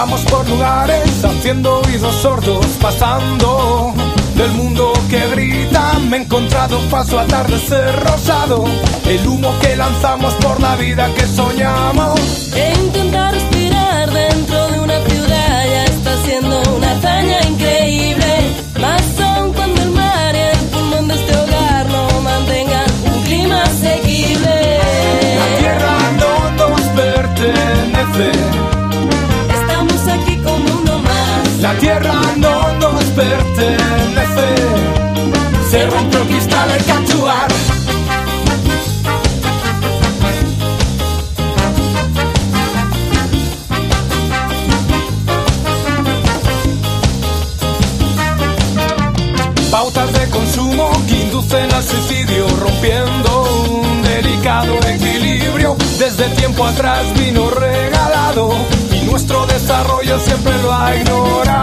Vamos por lugares haciendo oídos sordos, pasando del mundo que grita. Me he encontrado un falso atardecer rosado, el humo que lanzamos por la vida que soñamos. La tierra no nos pertenece. Se rompió el cristal al cachuar. Pautas de consumo que inducen al suicidio, rompiendo un delicado equilibrio. Desde tiempo atrás vino rey desarrollo siempre lo ha ignorado.